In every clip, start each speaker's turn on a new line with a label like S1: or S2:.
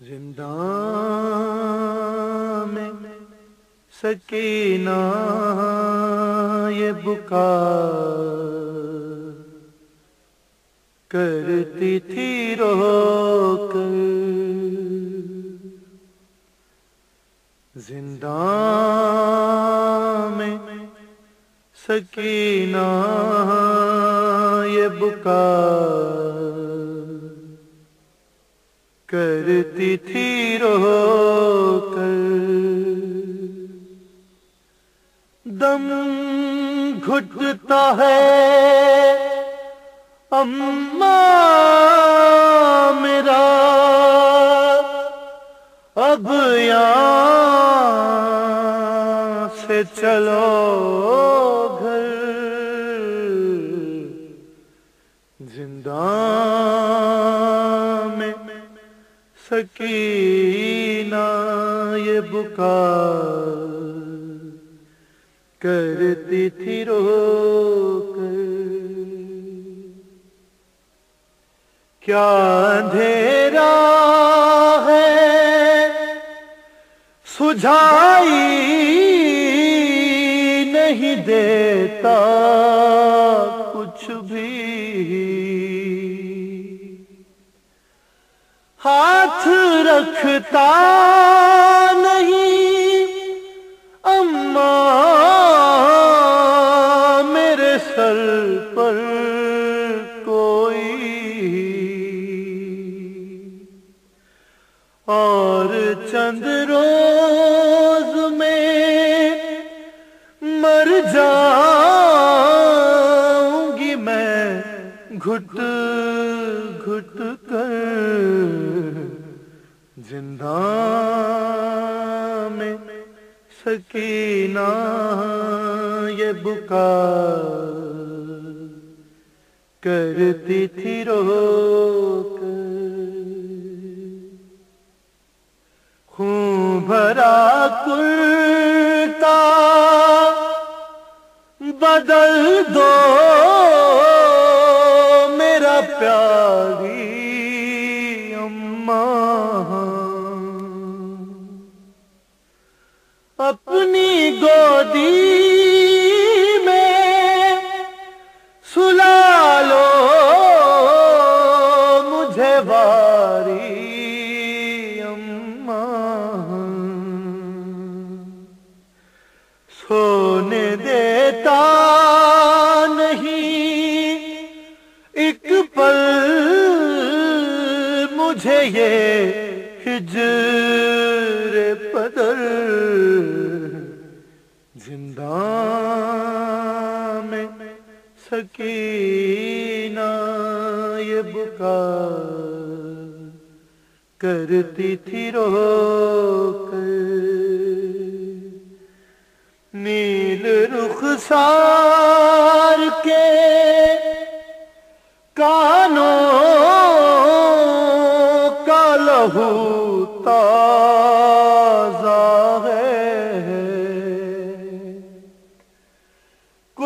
S1: زندہ میں سکینہ یہ بکا کرتی تھی رو کر۔ زندہ میں سکینہ یہ بکا کرتی تھی رو کر دم گھٹتا ہے۔ اما میرا۔ اب یہاں سے چلو گھر۔ زندہ سکینہ یہ بکا کرتی تھی رو کر کیا اندھیرا ہے سجھائی نہیں دیتا کچھ بھی ہاتھ رکھتا نہیں، اما میرے سر پر کوئی اور چند روز میں مر جاؤں گی میں گھٹ گھٹ زندہ میں سکینہ یہ بکا کرتی تھی روک خون بھرا اپنی گودی میں سلا لو مجھے واری اماں سونے دیتا نہیں، ایک پل مجھے یہ ہجر زندہ میں سکینہ یہ بکا کرتی تھی رو کر نیل رخسار کے کانوں کا لہو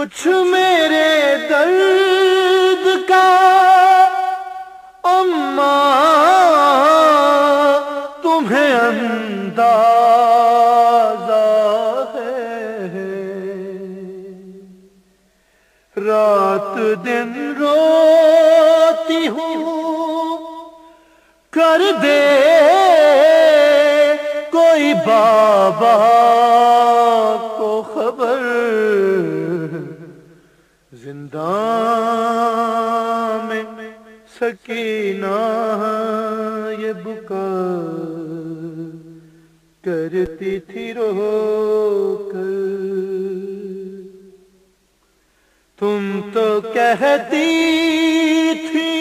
S1: کچھ میرے درد کا۔ اما، تمہیں اندازہ ہے۔ رات دن روتی ہوں، کر دے کوئی بابا۔ زندہ میں سکینہ یہ بکا کرتی تھی رو کر۔ تم تو کہتی تھی،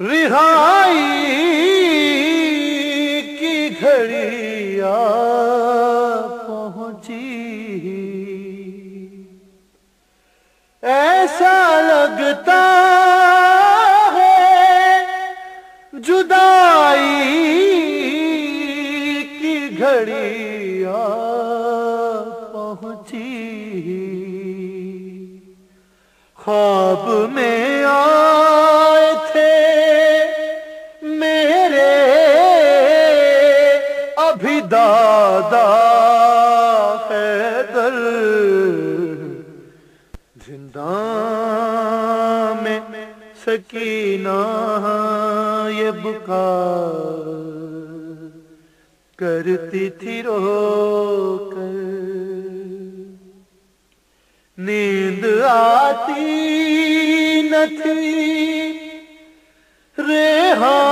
S1: رہائی کی گھڑی آ ایسا لگتا ہے جدائی کی گھڑی پہنچی۔ خواب میں آئے تھے میرے ابھی دار زندان میں سکینہ یہ بکا کرتی تھی رو کر نیند آتی نہ تھی ریحان